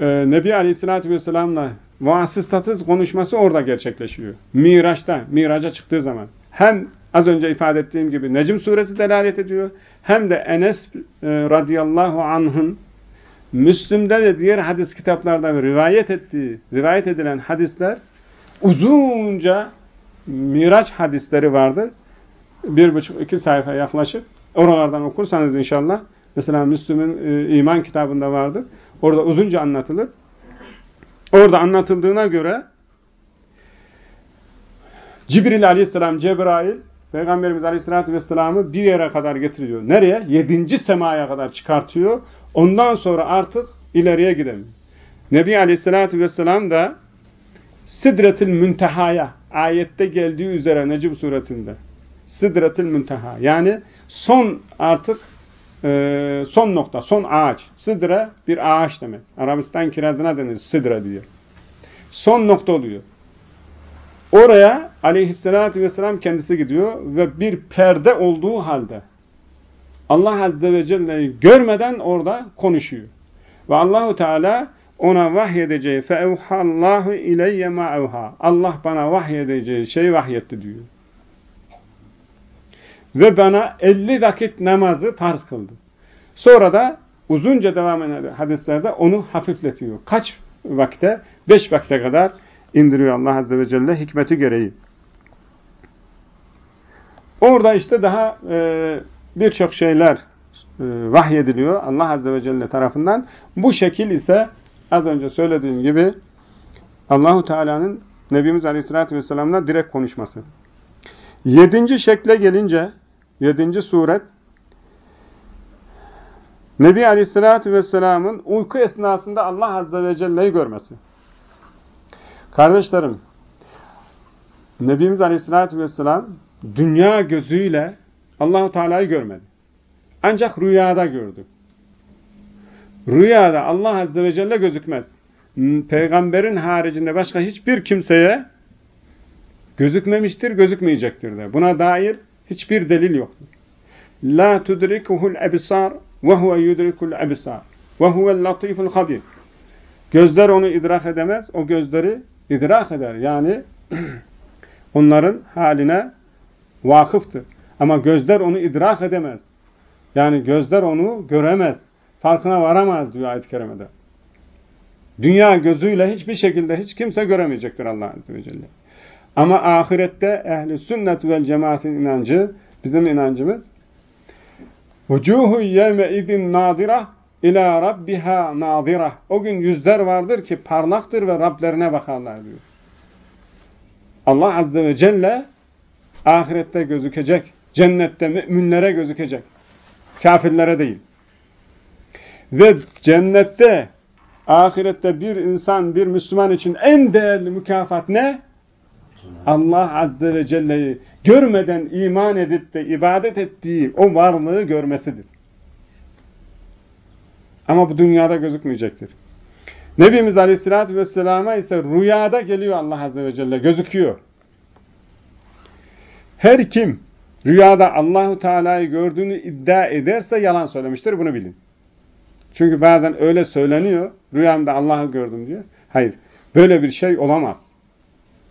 e, Nebi Aleyhisselatü Vesselam'la vasıtasız konuşması orada gerçekleşiyor. Miraç'ta, miraca çıktığı zaman. Hem az önce ifade ettiğim gibi Necm suresi delalet ediyor. Hem de Enes e, radıyallahu anh'ın Müslüm'de de diğer hadis kitaplarda rivayet ettiği, rivayet edilen hadisler uzunca Miraç hadisleri vardır. Bir buçuk, iki sayfa yaklaşık. Oralardan okursanız inşallah, mesela Müslüm'ün e, iman kitabında vardır. Orada uzunca anlatılır. Orada anlatıldığına göre Cibril aleyhisselam, Cebrail, Peygamberimiz aleyhisselatü vesselam'ı bir yere kadar getiriyor. Nereye? Yedinci semaya kadar çıkartıyor. Ondan sonra artık ileriye gidemiyor. Nebi aleyhisselatü vesselam da Sidretil Münteha'ya ayette geldiği üzere Necib suretinde Sidretil Münteha yani son artık e, son nokta, son ağaç. Sidre bir ağaç demek. Arabistan kirazına denir sidre diyor. Son nokta oluyor. Oraya aleyhissalatü vesselam kendisi gidiyor ve bir perde olduğu halde Allah Azze ve Celle'yi görmeden orada konuşuyor. Ve Allahu Teala ona vahyedeceği fevhallahu ileyye ma'evha. Allah bana vahyedeceği şey vahyetti diyor. Ve bana 50 vakit namazı farz kıldı. Sonra da uzunca devam eden hadislerde onu hafifletiyor. Kaç vakte? 5 vakte kadar indiriyor Allah Azze ve Celle hikmeti gereği. Orada işte daha e, birçok şeyler e, vahyediliyor Allah Azze ve Celle tarafından. Bu şekil ise az önce söylediğim gibi Allahu Teala'nın Nebimiz Aleyhisselatü Vesselam'la direkt konuşması. Yedinci şekle gelince, yedinci suret, Nebi Aleyhisselatü Vesselam'ın uyku esnasında Allah Azze ve Celle'yi görmesi. Kardeşlerim, Nebimiz Aleyhisselatü Vesselam dünya gözüyle Allahu Teala'yı görmedi. Ancak rüyada gördü. Rüyada Allah Azze ve Celle gözükmez. Peygamberin haricinde başka hiçbir kimseye gözükmemiştir, gözükmeyecektir de. Buna dair hiçbir delil yoktur. La tudrikuhul ebsar ve huve yudrikul ebsar ve huvel latiful habir. Gözler onu idrak edemez, o gözleri idrak eder. Yani onların haline vakıftır. Ama gözler onu idrak edemez. Yani gözler onu göremez. Farkına varamaz diyor ayet-i kerimede. Dünya gözüyle hiçbir şekilde hiç kimse göremeyecektir Allah Azze ve Celle. Ama ahirette ehli sünnet vel cemaatin inancı, bizim inancımız Vucuhu yevme idin nadira ila rabbiha nadira. O gün yüzler vardır ki parlaktır ve Rablerine bakarlar diyor. Allah Azze ve Celle ahirette gözükecek. Cennette müminlere gözükecek. Kafirlere değil. Ve cennette, ahirette bir insan, bir Müslüman için en değerli mükafat ne? Allah Azze ve Celle'yi görmeden iman edip de ibadet ettiği o varlığı görmesidir. Ama bu dünyada gözükmeyecektir. Nebimiz Aleyhisselatü Vesselam'a ise rüyada geliyor Allah Azze ve Celle, gözüküyor. Her kim rüyada Allahu Teala'yı gördüğünü iddia ederse yalan söylemiştir, bunu bilin. Çünkü bazen öyle söyleniyor, rüyamda Allah'ı gördüm diyor. Hayır, böyle bir şey olamaz.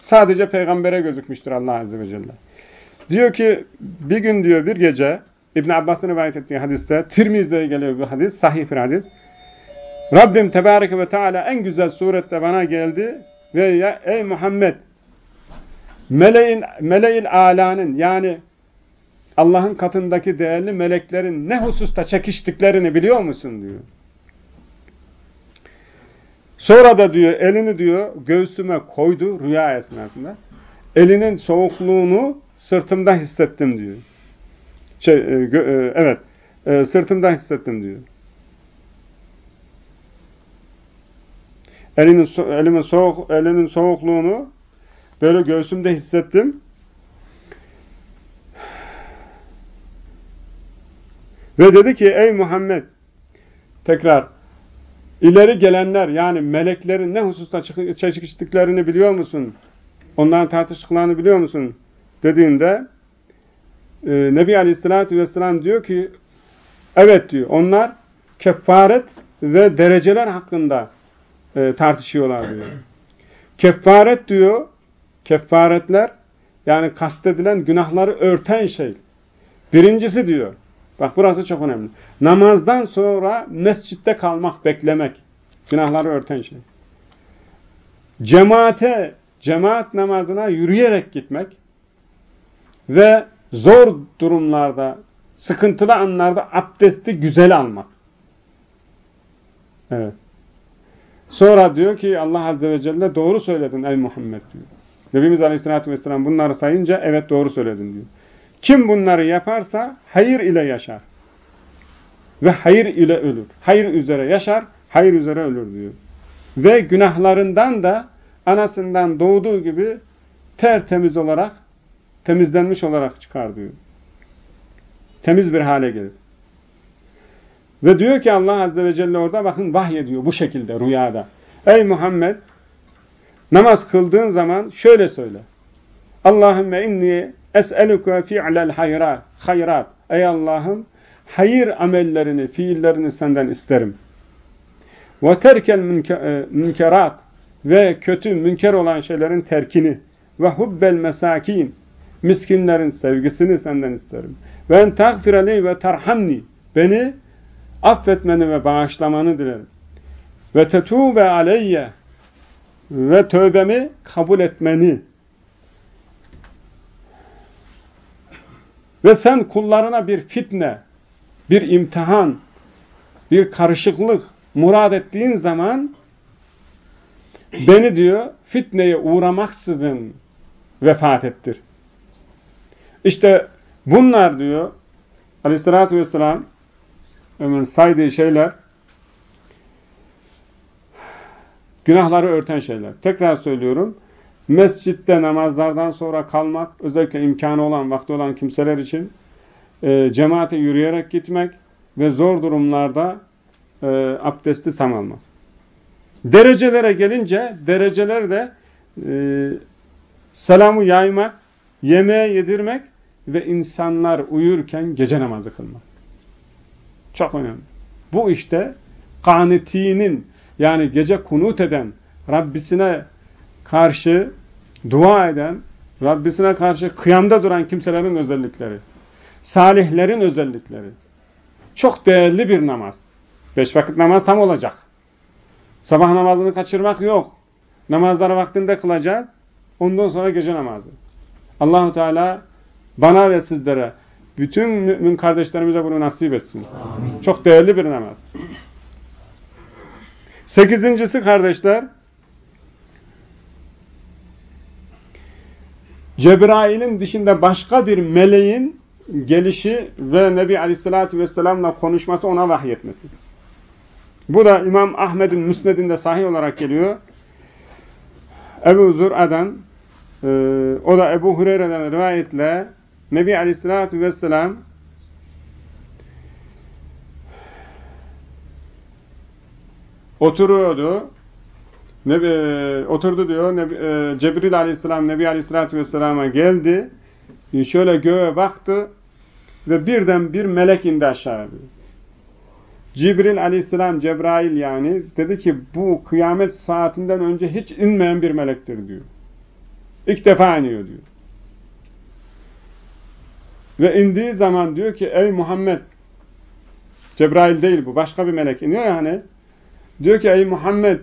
Sadece peygambere gözükmüştür Allah Azze ve Celle. Diyor ki bir gün diyor bir gece İbn Abbas'ın rivayet ettiği hadiste Tirmiz'de geliyor bu hadis, sahih bir hadis. Rabbim Tebareke ve Teala en güzel surette bana geldi ve ya ey Muhammed meleğin meleğil alanın yani Allah'ın katındaki değerli meleklerin ne hususta çekiştiklerini biliyor musun diyor. Sonra da diyor elini diyor göğsüme koydu rüya esnasında. Elinin soğukluğunu sırtımda hissettim diyor. Şey, e, e, evet, e, sırtımda hissettim diyor. Elinin, so elimin soğuk, elinin soğukluğunu böyle göğsümde hissettim. Ve dedi ki ey Muhammed tekrar ileri gelenler yani meleklerin ne hususta çekiştiklerini biliyor musun? Onların tartıştıklarını biliyor musun? Dediğinde e, Nebi Aleyhisselatü Vesselam diyor ki evet diyor onlar kefaret ve dereceler hakkında e, tartışıyorlar diyor. Kefaret diyor kefaretler yani kastedilen günahları örten şey. Birincisi diyor Bak burası çok önemli. Namazdan sonra mescitte kalmak, beklemek. Günahları örten şey. Cemaate, cemaat namazına yürüyerek gitmek ve zor durumlarda, sıkıntılı anlarda abdesti güzel almak. Evet. Sonra diyor ki Allah Azze ve Celle doğru söyledin ey Muhammed diyor. Nebimiz Aleyhisselatü Vesselam bunları sayınca evet doğru söyledin diyor. Kim bunları yaparsa hayır ile yaşar. Ve hayır ile ölür. Hayır üzere yaşar, hayır üzere ölür diyor. Ve günahlarından da anasından doğduğu gibi tertemiz olarak, temizlenmiş olarak çıkar diyor. Temiz bir hale gelir. Ve diyor ki Allah Azze ve Celle orada bakın vahyediyor bu şekilde rüyada. Ey Muhammed namaz kıldığın zaman şöyle söyle. Allahümme inni es'eluke fi'lel hayrat. hayrat. Ey Allah'ım hayır amellerini, fiillerini senden isterim. Ve terkel e, münkerat ve kötü, münker olan şeylerin terkini ve hubbel mesakin miskinlerin sevgisini senden isterim. Ve en tagfireli ve terhamni beni affetmeni ve bağışlamanı dilerim. Ve tetûbe aleyye ve tövbemi kabul etmeni ve sen kullarına bir fitne, bir imtihan, bir karışıklık murad ettiğin zaman beni diyor fitneye uğramaksızın vefat ettir. İşte bunlar diyor aleyhissalatü vesselam Ömer'in saydığı şeyler günahları örten şeyler. Tekrar söylüyorum. Mescitte namazlardan sonra kalmak, özellikle imkanı olan, vakti olan kimseler için e, cemaate yürüyerek gitmek ve zor durumlarda e, abdesti tam almak. Derecelere gelince, dereceler de e, selamı yaymak, yemeğe yedirmek ve insanlar uyurken gece namazı kılmak. Çok önemli. Bu işte kanetinin yani gece kunut eden, Rabbisine karşı dua eden, Rabbisine karşı kıyamda duran kimselerin özellikleri. Salihlerin özellikleri. Çok değerli bir namaz. Beş vakit namaz tam olacak. Sabah namazını kaçırmak yok. Namazları vaktinde kılacağız. Ondan sonra gece namazı. Allahu Teala bana ve sizlere bütün mümin kardeşlerimize bunu nasip etsin. Amin. Çok değerli bir namaz. Sekizincisi kardeşler, Cebrail'in dışında başka bir meleğin gelişi ve Nebi Aleyhisselatü Vesselam'la konuşması ona vahyetmesi. Bu da İmam Ahmet'in müsnedinde sahih olarak geliyor. Ebu Zur'a'dan, e, o da Ebu Hureyre'den rivayetle Nebi Aleyhisselatü Vesselam oturuyordu. Nebi, oturdu diyor. Nebi, e, Cebril Aleyhisselam Nebi Aleyhisselatü Vesselam'a geldi. E, şöyle göğe baktı ve birden bir melek indi aşağı. Cibril Aleyhisselam, Cebrail yani dedi ki bu kıyamet saatinden önce hiç inmeyen bir melektir diyor. İlk defa iniyor diyor. Ve indiği zaman diyor ki ey Muhammed Cebrail değil bu başka bir melek iniyor yani. Diyor ki ey Muhammed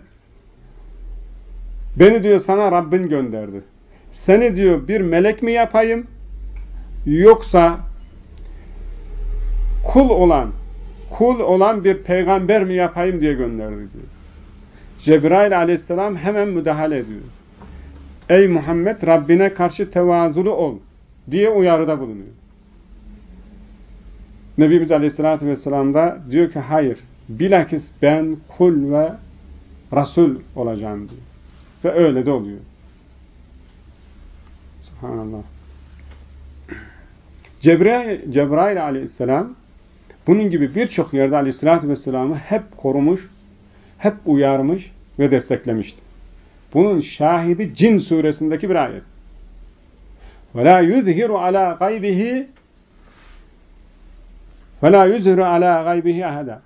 beni diyor sana Rabbin gönderdi. Seni diyor bir melek mi yapayım yoksa kul olan kul olan bir peygamber mi yapayım diye gönderdi diyor. Cebrail aleyhisselam hemen müdahale ediyor. Ey Muhammed Rabbine karşı tevazulu ol diye uyarıda bulunuyor. Nebimiz Aleyhisselatü Vesselam da diyor ki hayır, bilakis ben kul ve Resul olacağım diyor. Ve öyle de oluyor. Subhanallah. Cebrail, Cebrail Aleyhisselam bunun gibi birçok yerde Aleyhisselatü Vesselam'ı hep korumuş, hep uyarmış ve desteklemişti. Bunun şahidi Cin suresindeki bir ayet. وَلَا يُذْهِرُ عَلَى غَيْبِهِ وَلَا يُزْهِرُ عَلَى غَيْبِهِ اَهَدًا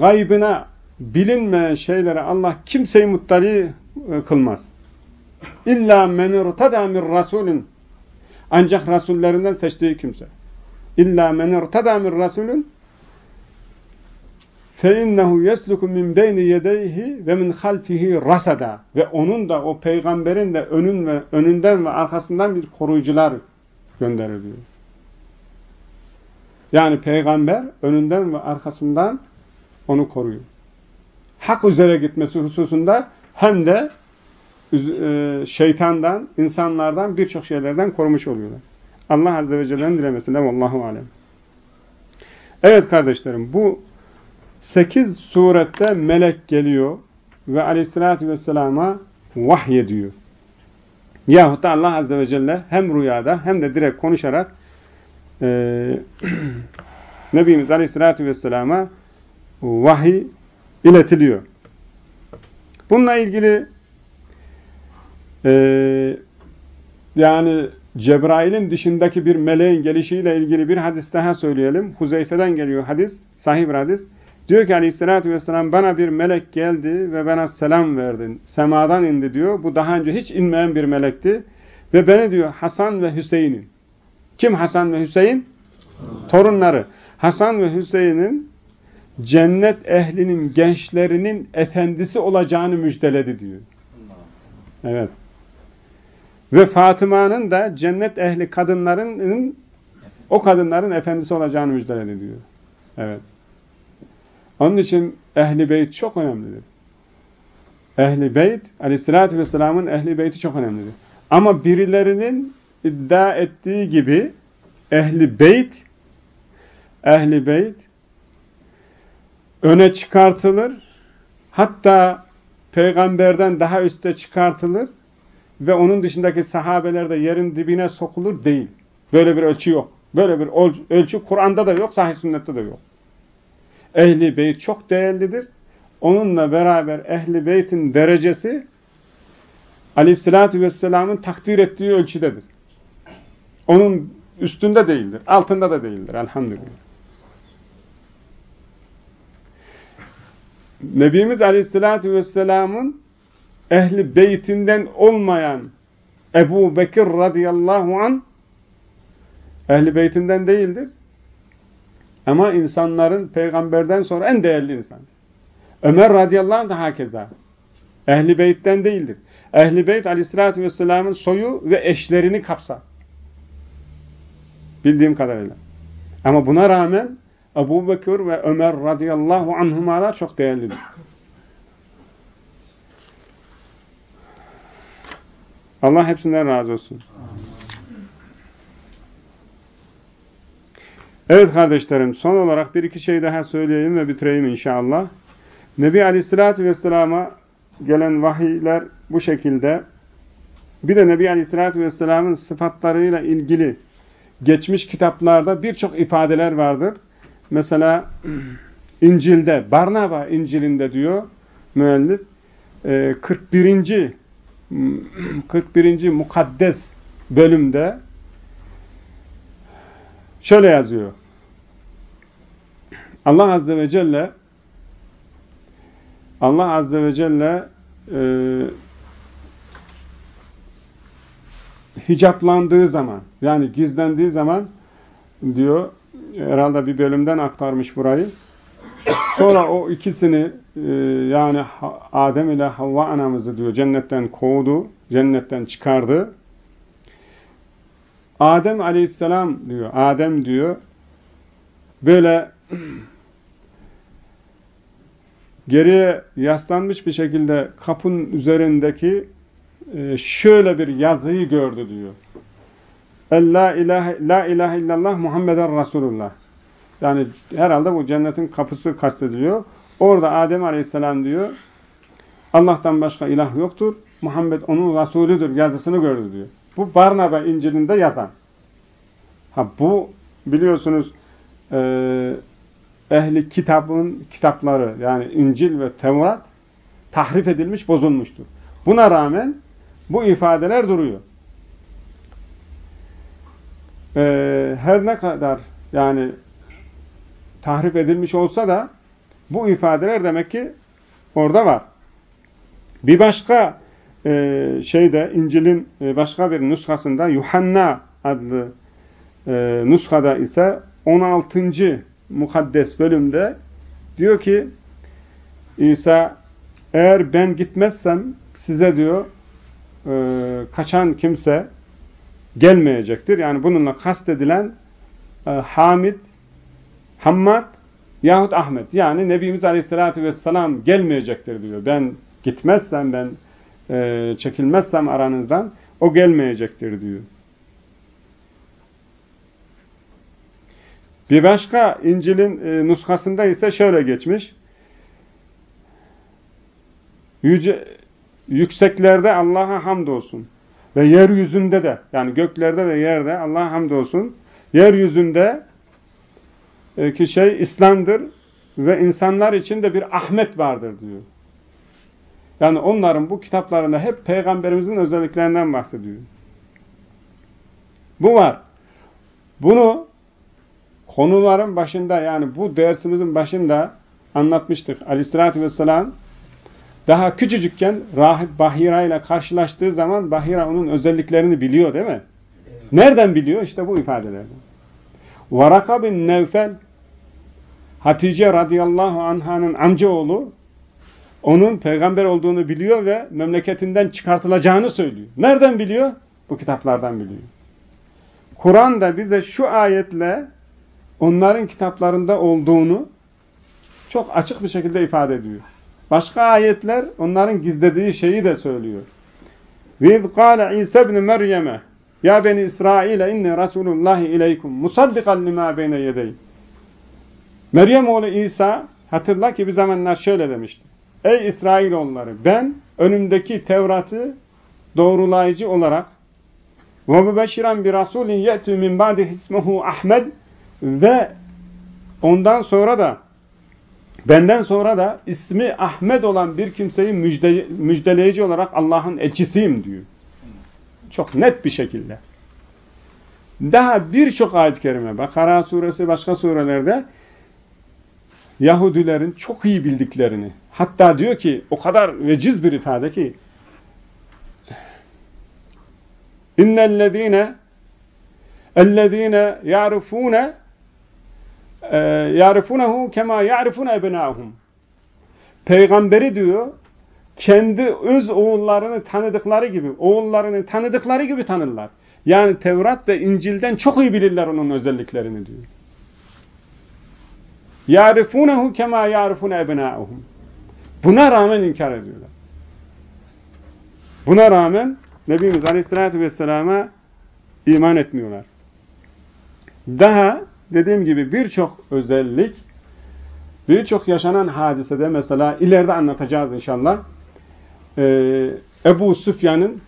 Gaybına bilinmeyen şeylere Allah kimseyi muttali e, e, kılmaz. İlla men irtada min rasulün ancak rasullerinden seçtiği kimse. İlla men irtada min rasulün fe innehu yesluku min beyni yedeyhi ve min halfihi rasada ve onun da o peygamberin de önün ve önünden ve arkasından bir koruyucular gönderiliyor. Yani peygamber önünden ve arkasından onu koruyor. Hak üzere gitmesi hususunda hem de e, şeytandan, insanlardan birçok şeylerden korumuş oluyorlar. Allah Azze ve Celle'nin dilemesiyle vallahu alem. Evet kardeşlerim bu 8 surette melek geliyor ve aleyhissalatü vesselama vahyediyor. Yahut da Allah Azze ve Celle hem rüyada hem de direkt konuşarak e, Nebimiz Aleyhisselatü Vesselam'a vahiy iletiliyor. Bununla ilgili e, yani Cebrail'in dışındaki bir meleğin gelişiyle ilgili bir hadis daha söyleyelim. Huzeyfe'den geliyor hadis, sahih bir hadis. Diyor ki aleyhissalatü vesselam bana bir melek geldi ve bana selam verdi. Semadan indi diyor. Bu daha önce hiç inmeyen bir melekti. Ve beni diyor Hasan ve Hüseyin'in. Kim Hasan ve Hüseyin? Torunları. Hasan ve Hüseyin'in cennet ehlinin gençlerinin efendisi olacağını müjdeledi diyor. Evet. Ve Fatıma'nın da cennet ehli kadınlarının o kadınların efendisi olacağını müjdeledi diyor. Evet. Onun için ehli beyt çok önemlidir. Ehli beyt, aleyhissalatü vesselamın ehli beyti çok önemlidir. Ama birilerinin iddia ettiği gibi ehli beyt ehli beyt öne çıkartılır. Hatta peygamberden daha üste çıkartılır ve onun dışındaki sahabeler de yerin dibine sokulur değil. Böyle bir ölçü yok. Böyle bir ölçü Kur'an'da da yok, sahih sünnette de yok. Ehli beyt çok değerlidir. Onunla beraber ehli beytin derecesi aleyhissalatü vesselamın takdir ettiği ölçüdedir. Onun üstünde değildir, altında da değildir elhamdülillah. Nebimiz Aleyhisselatü Vesselam'ın ehli beytinden olmayan Ebu Bekir radıyallahu an ehli beytinden değildir. Ama insanların peygamberden sonra en değerli insan. Ömer radıyallahu anh da hakeza. Ehli beytten değildir. Ehli beyt aleyhissalatü vesselamın soyu ve eşlerini kapsar. Bildiğim kadarıyla. Ama buna rağmen Ebu Bekir ve Ömer radıyallahu anhumalar çok değerlidir. Allah hepsinden razı olsun. Evet kardeşlerim son olarak bir iki şey daha söyleyeyim ve bitireyim inşallah. Nebi Aleyhisselatü Vesselam'a gelen vahiyler bu şekilde. Bir de Nebi Aleyhisselatü Vesselam'ın sıfatlarıyla ilgili geçmiş kitaplarda birçok ifadeler vardır. Mesela İncil'de, Barnaba İncil'inde diyor müellif 41. 41. mukaddes bölümde şöyle yazıyor. Allah Azze ve Celle Allah Azze ve Celle e, hicaplandığı zaman yani gizlendiği zaman diyor herhalde bir bölümden aktarmış burayı. Sonra o ikisini e, yani Adem ile Havva anamızı diyor cennetten kovdu, cennetten çıkardı. Adem aleyhisselam diyor, Adem diyor böyle geriye yaslanmış bir şekilde kapının üzerindeki e, şöyle bir yazıyı gördü diyor. La ilahe, la ilahe illallah Muhammeden Resulullah. Yani herhalde bu cennetin kapısı kastediliyor. Orada Adem Aleyhisselam diyor, Allah'tan başka ilah yoktur, Muhammed onun Resulüdür yazısını gördü diyor. Bu Barnaba İncil'inde yazan. Ha bu biliyorsunuz e, ehli kitabın kitapları yani İncil ve Tevrat tahrif edilmiş, bozulmuştur. Buna rağmen bu ifadeler duruyor. Ee, her ne kadar yani tahrif edilmiş olsa da bu ifadeler demek ki orada var. Bir başka e, şeyde İncil'in e, başka bir nuskasında Yuhanna adlı e, nuskada ise 16. mukaddes bölümde diyor ki İsa eğer ben gitmezsem size diyor e, kaçan kimse gelmeyecektir. Yani bununla kastedilen e, Hamid, Hammad yahut Ahmet. Yani Nebimiz Aleyhisselatü Vesselam gelmeyecektir diyor. Ben gitmezsem, ben e, çekilmezsem aranızdan o gelmeyecektir diyor. Bir başka İncil'in e, nuskasında ise şöyle geçmiş. Yüce, yükseklerde Allah'a hamdolsun. Ve yeryüzünde de yani göklerde ve yerde Allah'a hamdolsun. Yeryüzünde e, ki şey İslam'dır ve insanlar için de bir Ahmet vardır diyor. Yani onların bu kitaplarında hep peygamberimizin özelliklerinden bahsediyor. Bu var. Bunu konuların başında yani bu dersimizin başında anlatmıştık. Aleyhissalatü vesselam daha küçücükken rahip Bahira ile karşılaştığı zaman Bahira onun özelliklerini biliyor değil mi? Nereden biliyor? İşte bu ifadelerden. Varaka bin Nevfel Hatice radıyallahu anhanın amcaoğlu onun peygamber olduğunu biliyor ve memleketinden çıkartılacağını söylüyor. Nereden biliyor? Bu kitaplardan biliyor. Kur'an da bize şu ayetle onların kitaplarında olduğunu çok açık bir şekilde ifade ediyor. Başka ayetler onların gizlediği şeyi de söylüyor. وَاِذْ قَالَ عِيسَى بْنِ مَرْيَمَ Ya beni İsrail inni Rasulullahi ileykum musaddikan lima beyne yedey. Meryem oğlu İsa hatırla ki bir zamanlar şöyle demişti. Ey İsrailoğulları ben önümdeki Tevrat'ı doğrulayıcı olarak ve mübeşşiran bir rasulin ye'tü min ba'di ismuhu Ahmed ve ondan sonra da benden sonra da ismi Ahmet olan bir kimseyi müjde, müjdeleyici olarak Allah'ın elçisiyim diyor. Çok net bir şekilde. Daha birçok ayet-i kerime, Bakara suresi, başka surelerde Yahudilerin çok iyi bildiklerini, hatta diyor ki o kadar veciz bir ifade ki innellezine ellezine ya'rifune e, yarifunehu kema yarifune ebnâhum. Peygamberi diyor, kendi öz oğullarını tanıdıkları gibi, oğullarını tanıdıkları gibi tanırlar. Yani Tevrat ve İncil'den çok iyi bilirler onun özelliklerini diyor. Yarifunehu kema yarifune ebnâhum. Buna rağmen inkar ediyorlar. Buna rağmen Nebimiz Aleyhisselatü Vesselam'a iman etmiyorlar. Daha dediğim gibi birçok özellik, birçok yaşanan hadisede mesela ileride anlatacağız inşallah. Ee, Ebu Süfyan'ın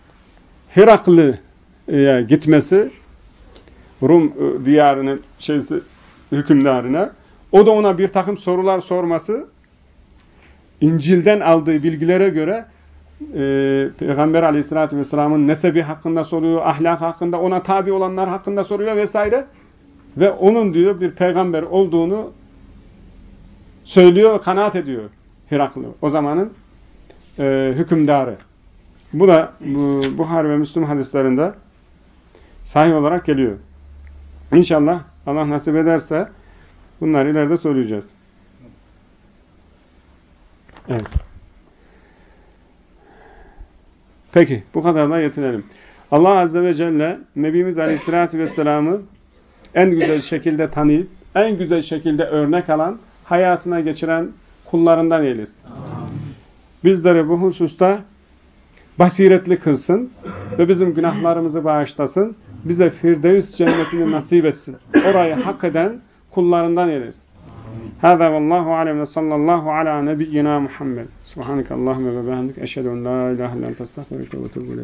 Heraklı'ya gitmesi, Rum e, diyarının şeysi, hükümdarına, o da ona bir takım sorular sorması, İncil'den aldığı bilgilere göre e, Peygamber aleyhissalatü vesselamın nesebi hakkında soruyor, ahlak hakkında, ona tabi olanlar hakkında soruyor vesaire. Ve onun diyor bir peygamber olduğunu söylüyor, kanaat ediyor Heraklı. O zamanın e, hükümdarı. Bu da bu, Buhar ve Müslüm hadislerinde sahih olarak geliyor. İnşallah Allah nasip ederse bunları ileride söyleyeceğiz. Evet. Peki bu kadarla yetinelim. Allah Azze ve Celle Nebimiz Aleyhisselatü Vesselam'ı en güzel şekilde tanıyıp, en güzel şekilde örnek alan, hayatına geçiren kullarından eylesin. Bizleri bu hususta basiretli kılsın ve bizim günahlarımızı bağışlasın. Bize Firdevs cennetini nasip etsin. Orayı hak eden kullarından eylesin. Hâzâ vallâhu alem ve sallallahu ala nebiyyina Muhammed. Subhanakallâhumme ve behendik. Eşhedü en la ilahe illan testahfirüke ve tuğbu